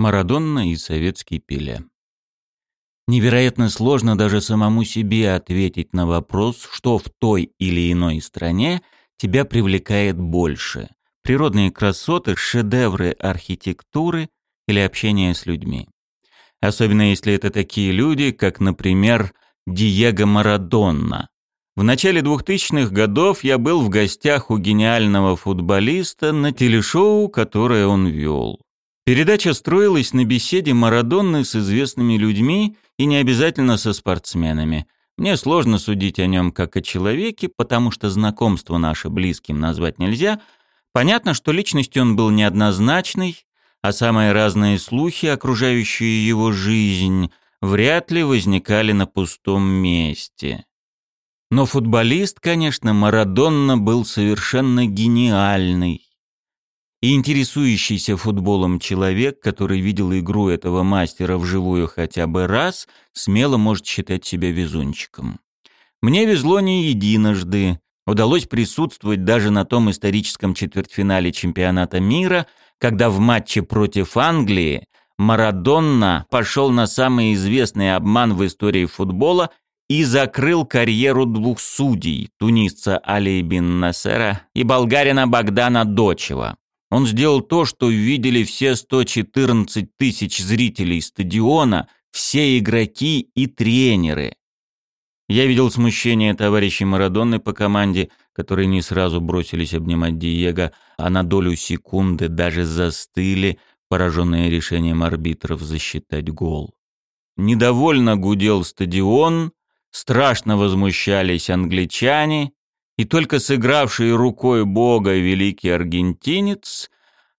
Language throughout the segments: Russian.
Марадонна и советский Пеле. Невероятно сложно даже самому себе ответить на вопрос, что в той или иной стране тебя привлекает больше – природные красоты, шедевры архитектуры или общение с людьми. Особенно если это такие люди, как, например, Диего Марадонна. В начале 2000-х годов я был в гостях у гениального футболиста на телешоу, которое он вел. Передача строилась на беседе Марадонны с известными людьми и не обязательно со спортсменами. Мне сложно судить о нем как о человеке, потому что знакомство наше близким назвать нельзя. Понятно, что личностью он был неоднозначной, а самые разные слухи, окружающие его жизнь, вряд ли возникали на пустом месте. Но футболист, конечно, Марадонна был совершенно гениальный и интересующийся футболом человек, который видел игру этого мастера вживую хотя бы раз, смело может считать себя везунчиком. Мне везло не единожды. Удалось присутствовать даже на том историческом четвертьфинале чемпионата мира, когда в матче против Англии Марадонна пошел на самый известный обман в истории футбола и закрыл карьеру двух судей, тунисца Али бин Насера и болгарина Богдана Дочева. Он сделал то, что видели все 114 тысяч зрителей стадиона, все игроки и тренеры. Я видел смущение товарищей Марадонны по команде, которые не сразу бросились обнимать Диего, а на долю секунды даже застыли, пораженные решением арбитров засчитать гол. Недовольно гудел стадион, страшно возмущались англичане, и только сыгравший рукой Бога великий аргентинец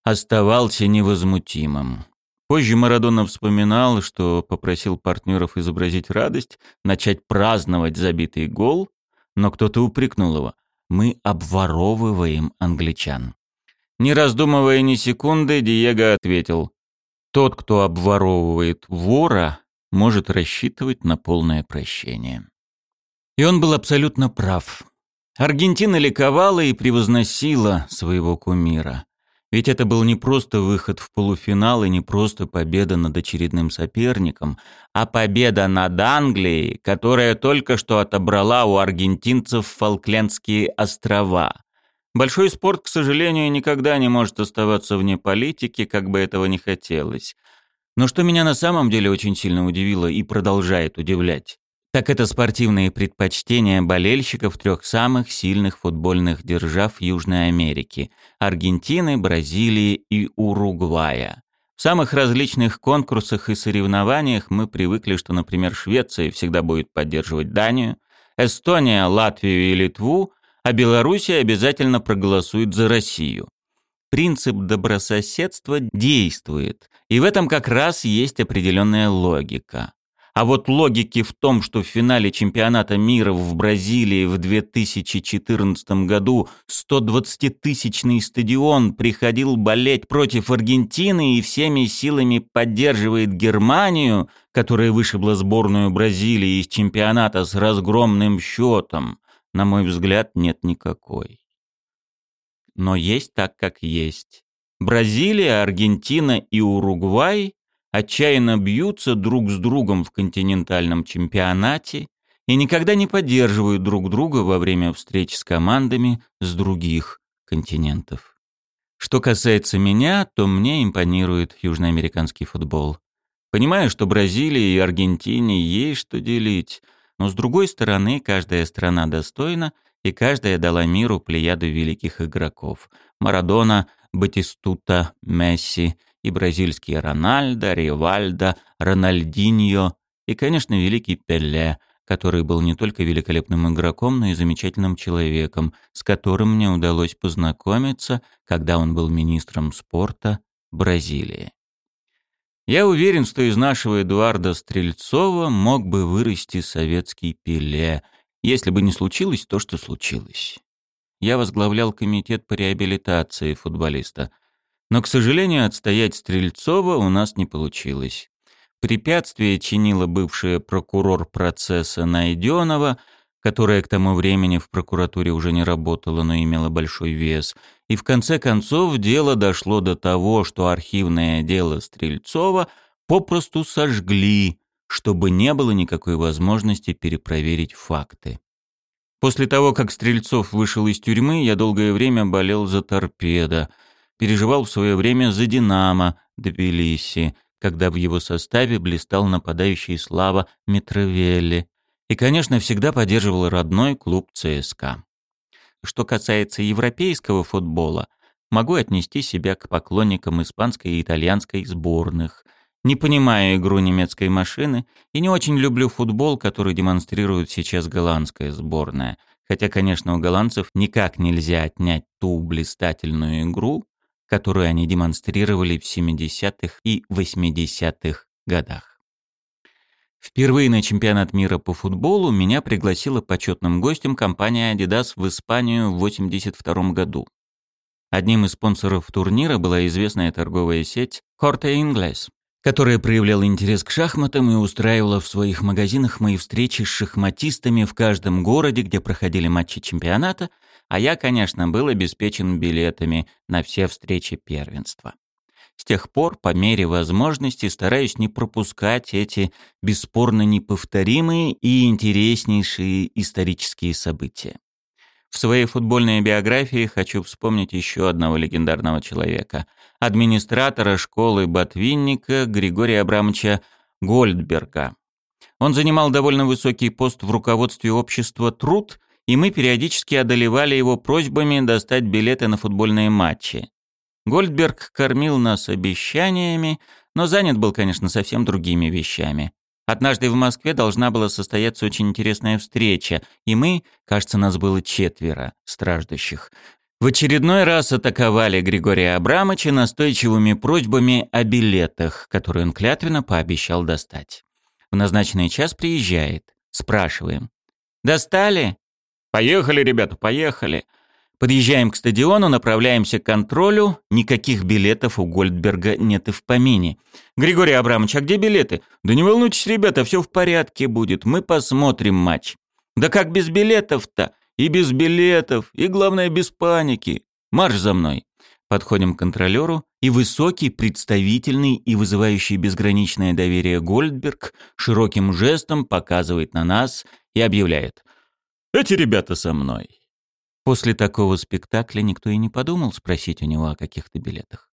оставался невозмутимым. Позже Марадона вспоминал, что попросил партнеров изобразить радость, начать праздновать забитый гол, но кто-то упрекнул его. «Мы обворовываем англичан». Не раздумывая ни секунды, Диего ответил. «Тот, кто обворовывает вора, может рассчитывать на полное прощение». И он был абсолютно прав. Аргентина ликовала и превозносила своего кумира. Ведь это был не просто выход в полуфинал и не просто победа над очередным соперником, а победа над Англией, которая только что отобрала у аргентинцев Фолклендские острова. Большой спорт, к сожалению, никогда не может оставаться вне политики, как бы этого ни хотелось. Но что меня на самом деле очень сильно удивило и продолжает удивлять, так это спортивные предпочтения болельщиков трех самых сильных футбольных держав Южной Америки – Аргентины, Бразилии и Уругвая. В самых различных конкурсах и соревнованиях мы привыкли, что, например, Швеция всегда будет поддерживать Данию, Эстония – Латвию и Литву, а Белоруссия обязательно проголосует за Россию. Принцип добрососедства действует, и в этом как раз есть определенная логика. А вот логики в том, что в финале чемпионата мира в Бразилии в 2014 году 120-тысячный стадион приходил болеть против Аргентины и всеми силами поддерживает Германию, которая вышибла сборную Бразилии из чемпионата с разгромным счетом, на мой взгляд, нет никакой. Но есть так, как есть. Бразилия, Аргентина и Уругвай отчаянно бьются друг с другом в континентальном чемпионате и никогда не поддерживают друг друга во время встреч с командами с других континентов. Что касается меня, то мне импонирует южноамериканский футбол. Понимаю, что Бразилии и Аргентине есть что делить, но с другой стороны, каждая страна достойна, и каждая дала миру плеяду великих игроков. Марадона, Батистута, Месси – и бразильские Рональдо, Ривальдо, Рональдиньо и, конечно, великий Пеле, который был не только великолепным игроком, но и замечательным человеком, с которым мне удалось познакомиться, когда он был министром спорта Бразилии. Я уверен, что из нашего Эдуарда Стрельцова мог бы вырасти советский Пеле, если бы не случилось то, что случилось. Я возглавлял комитет по реабилитации футболиста. Но, к сожалению, отстоять Стрельцова у нас не получилось. Препятствие чинила бывшая прокурор процесса Найденова, которая к тому времени в прокуратуре уже не работала, но имела большой вес. И в конце концов дело дошло до того, что архивное дело Стрельцова попросту сожгли, чтобы не было никакой возможности перепроверить факты. После того, как Стрельцов вышел из тюрьмы, я долгое время болел за торпедо, переживал в свое время за «Динамо» Тбилиси, когда в его составе блистал нападающий Слава Митровелли, и, конечно, всегда поддерживал родной клуб ЦСКА. Что касается европейского футбола, могу отнести себя к поклонникам испанской и итальянской сборных. Не понимаю игру немецкой машины и не очень люблю футбол, который демонстрирует сейчас голландская сборная. Хотя, конечно, у голландцев никак нельзя отнять ту блистательную игру, которую они демонстрировали в 70-х и 80-х годах. Впервые на чемпионат мира по футболу меня пригласила почетным гостем компания Adidas в Испанию в 1982 году. Одним из спонсоров турнира была известная торговая сеть Corte Inglés, которая проявляла интерес к шахматам и устраивала в своих магазинах мои встречи с шахматистами в каждом городе, где проходили матчи чемпионата, а я, конечно, был обеспечен билетами на все встречи первенства. С тех пор, по мере возможности, стараюсь не пропускать эти бесспорно неповторимые и интереснейшие исторические события. В своей футбольной биографии хочу вспомнить еще одного легендарного человека – администратора школы Ботвинника Григория Абрамовича Гольдберга. Он занимал довольно высокий пост в руководстве общества «Труд», и мы периодически одолевали его просьбами достать билеты на футбольные матчи. Гольдберг кормил нас обещаниями, но занят был, конечно, совсем другими вещами. Однажды в Москве должна была состояться очень интересная встреча, и мы, кажется, нас было четверо страждущих, в очередной раз атаковали Григория Абрамовича настойчивыми просьбами о билетах, которые он клятвенно пообещал достать. В назначенный час приезжает. Спрашиваем. «Достали?» «Поехали, ребята, поехали!» Подъезжаем к стадиону, направляемся к контролю. Никаких билетов у Гольдберга нет и в помине. «Григорий Абрамович, а где билеты?» «Да не волнуйтесь, ребята, все в порядке будет. Мы посмотрим матч». «Да как без билетов-то?» «И без билетов, и, главное, без паники. Марш за мной». Подходим к контролеру, и высокий, представительный и вызывающий безграничное доверие Гольдберг широким жестом показывает на нас и объявляет «Эти ребята со мной». После такого спектакля никто и не подумал спросить у него о каких-то билетах.